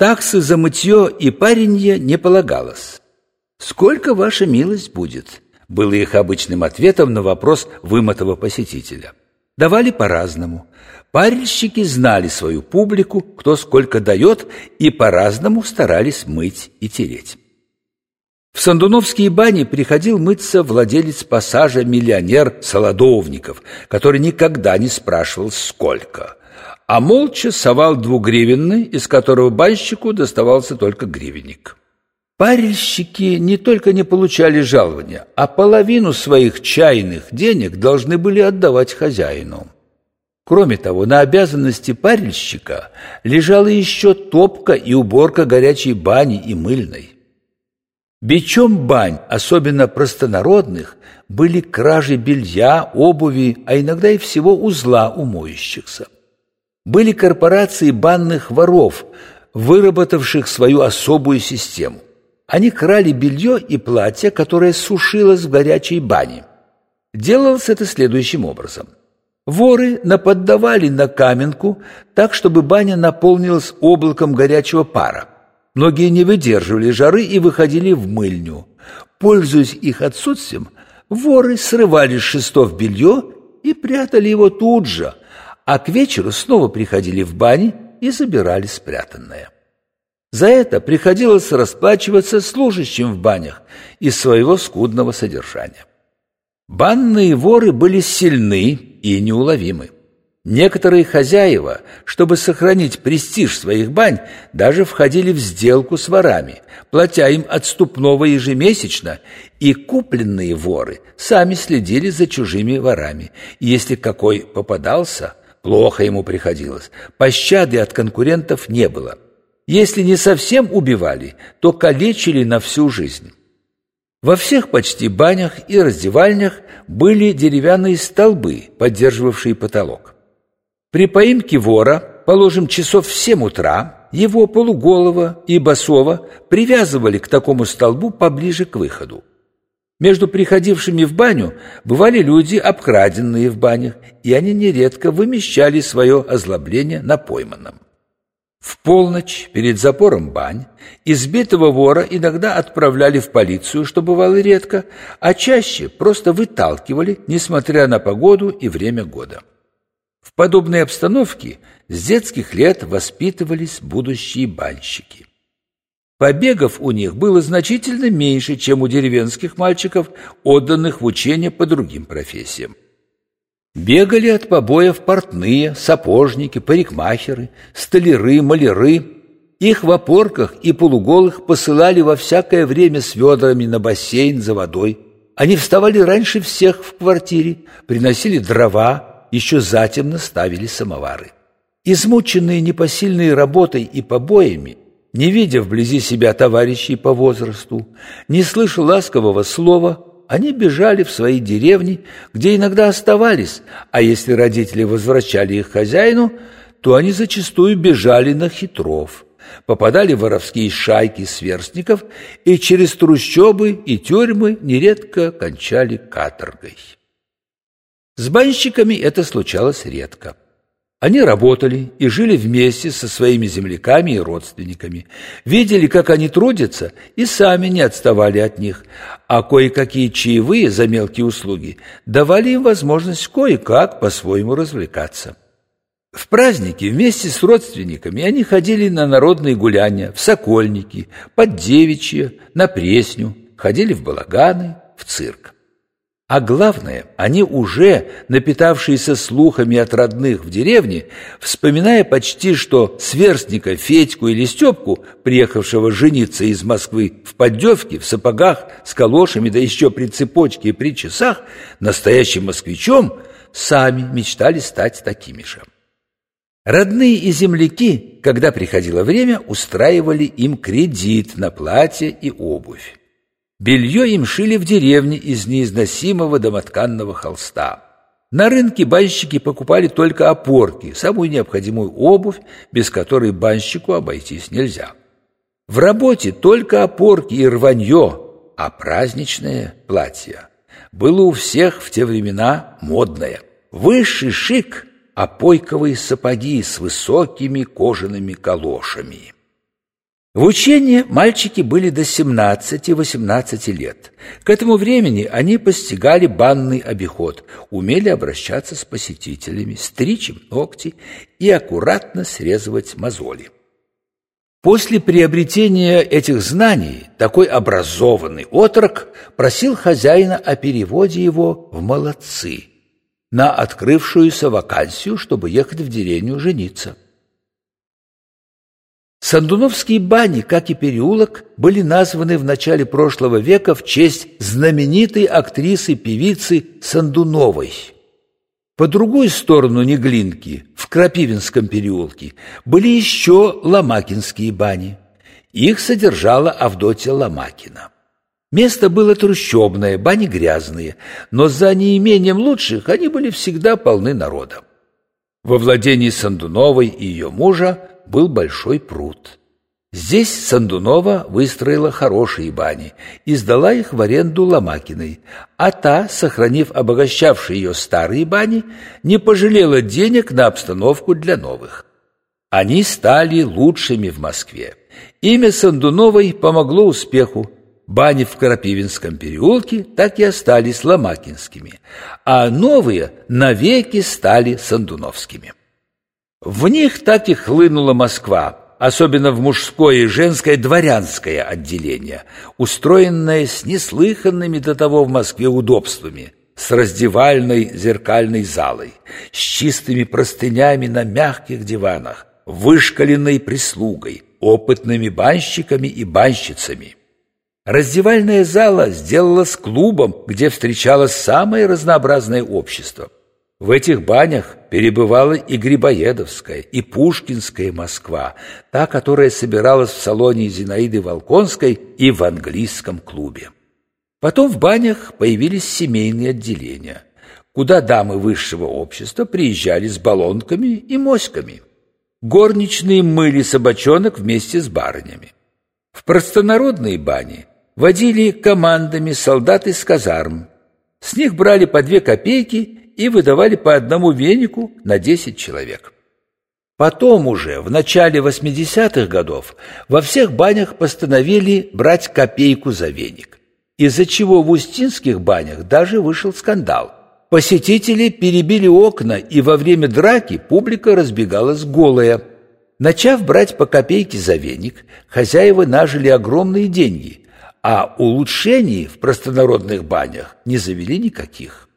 Таксы за мытье и паренье не полагалось. «Сколько ваша милость будет?» было их обычным ответом на вопрос вымытого посетителя. Давали по-разному. Парильщики знали свою публику, кто сколько дает, и по-разному старались мыть и тереть. В Сандуновские бани приходил мыться владелец пассажа миллионер Солодовников, который никогда не спрашивал «сколько», а молча совал двугривенный, из которого банщику доставался только гривенник. Парильщики не только не получали жалования, а половину своих чайных денег должны были отдавать хозяину. Кроме того, на обязанности парильщика лежала еще топка и уборка горячей бани и мыльной. Бичом бань, особенно простонародных, были кражи белья, обуви, а иногда и всего узла у моющихся. Были корпорации банных воров, выработавших свою особую систему. Они крали белье и платье, которое сушилось в горячей бане. Делалось это следующим образом. Воры наподдавали на каменку так, чтобы баня наполнилась облаком горячего пара. Многие не выдерживали жары и выходили в мыльню. Пользуясь их отсутствием, воры срывали с шестов белье и прятали его тут же, а к вечеру снова приходили в бани и забирали спрятанное. За это приходилось расплачиваться служащим в банях из своего скудного содержания. Банные воры были сильны и неуловимы. Некоторые хозяева, чтобы сохранить престиж своих бань, даже входили в сделку с ворами, платя им отступного ежемесячно, и купленные воры сами следили за чужими ворами. И если какой попадался, плохо ему приходилось, пощады от конкурентов не было – если не совсем убивали, то калечили на всю жизнь. Во всех почти банях и раздевальнях были деревянные столбы, поддерживавшие потолок. При поимке вора, положим, часов в семь утра, его полуголого и босого привязывали к такому столбу поближе к выходу. Между приходившими в баню бывали люди, обкраденные в банях, и они нередко вымещали свое озлобление на пойманном. В полночь перед запором бань избитого вора иногда отправляли в полицию, что бывало редко, а чаще просто выталкивали, несмотря на погоду и время года. В подобной обстановке с детских лет воспитывались будущие банщики. Побегов у них было значительно меньше, чем у деревенских мальчиков, отданных в учение по другим профессиям. Бегали от побоев портные, сапожники, парикмахеры, столяры, маляры. Их в опорках и полуголых посылали во всякое время с ведрами на бассейн за водой. Они вставали раньше всех в квартире, приносили дрова, еще затемно ставили самовары. Измученные непосильной работой и побоями, не видя вблизи себя товарищей по возрасту, не слыша ласкового слова, они бежали в свои деревни, где иногда оставались, а если родители возвращали их хозяину, то они зачастую бежали на хитров, попадали в воровские шайки сверстников и через трущобы и тюрьмы нередко кончали каторгой. С банщиками это случалось редко. Они работали и жили вместе со своими земляками и родственниками, видели, как они трудятся, и сами не отставали от них, а кое-какие чаевые за мелкие услуги давали им возможность кое-как по-своему развлекаться. В праздники вместе с родственниками они ходили на народные гуляния, в Сокольники, под Девичье, на Пресню, ходили в балаганы, в цирк. А главное, они уже, напитавшиеся слухами от родных в деревне, вспоминая почти что сверстника Федьку или Степку, приехавшего жениться из Москвы в поддевке, в сапогах, с калошами, да еще при цепочке и при часах, настоящим москвичом, сами мечтали стать такими же. Родные и земляки, когда приходило время, устраивали им кредит на платье и обувь. Белье им шили в деревне из неизносимого домотканного холста. На рынке банщики покупали только опорки, самую необходимую обувь, без которой банщику обойтись нельзя. В работе только опорки и рванье, а праздничное платье было у всех в те времена модное. Высший шик – опойковые сапоги с высокими кожаными калошами. В учении мальчики были до 17-18 лет. К этому времени они постигали банный обиход, умели обращаться с посетителями, стричь им ногти и аккуратно срезывать мозоли. После приобретения этих знаний такой образованный отрок просил хозяина о переводе его в молодцы на открывшуюся вакансию, чтобы ехать в деревню жениться. Сандуновские бани, как и переулок, были названы в начале прошлого века в честь знаменитой актрисы-певицы Сандуновой – по другую сторону Неглинки, в Крапивинском переулке, были еще Ломакинские бани. Их содержала Авдотья Ломакина. Место было трущобное, бани грязные, но за неимением лучших они были всегда полны народа. Во владении Сандуновой и ее мужа был большой пруд – Здесь Сандунова выстроила хорошие бани и сдала их в аренду Ломакиной, а та, сохранив обогащавшие ее старые бани, не пожалела денег на обстановку для новых. Они стали лучшими в Москве. Имя Сандуновой помогло успеху. Бани в Крапивинском переулке так и остались ломакинскими, а новые навеки стали сандуновскими. В них так и хлынула Москва, особенно в мужское и женское дворянское отделение, устроенное с неслыханными до того в Москве удобствами, с раздевальной зеркальной залой, с чистыми простынями на мягких диванах, вышкаленной прислугой, опытными банщиками и банщицами. Раздевальная зала сделалась клубом, где встречалось самое разнообразное общество – в этих банях перебывала и Грибоедовская, и Пушкинская Москва, та, которая собиралась в салоне Зинаиды Волконской и в английском клубе. Потом в банях появились семейные отделения, куда дамы высшего общества приезжали с баллонками и моськами. Горничные мыли собачонок вместе с барынями. В простонародные бани водили командами солдат из казарм. С них брали по две копейки и выдавали по одному венику на 10 человек. Потом уже, в начале 80-х годов, во всех банях постановили брать копейку за веник, из-за чего в Устинских банях даже вышел скандал. Посетители перебили окна, и во время драки публика разбегалась голая. Начав брать по копейке за веник, хозяева нажили огромные деньги, а улучшений в простонародных банях не завели никаких.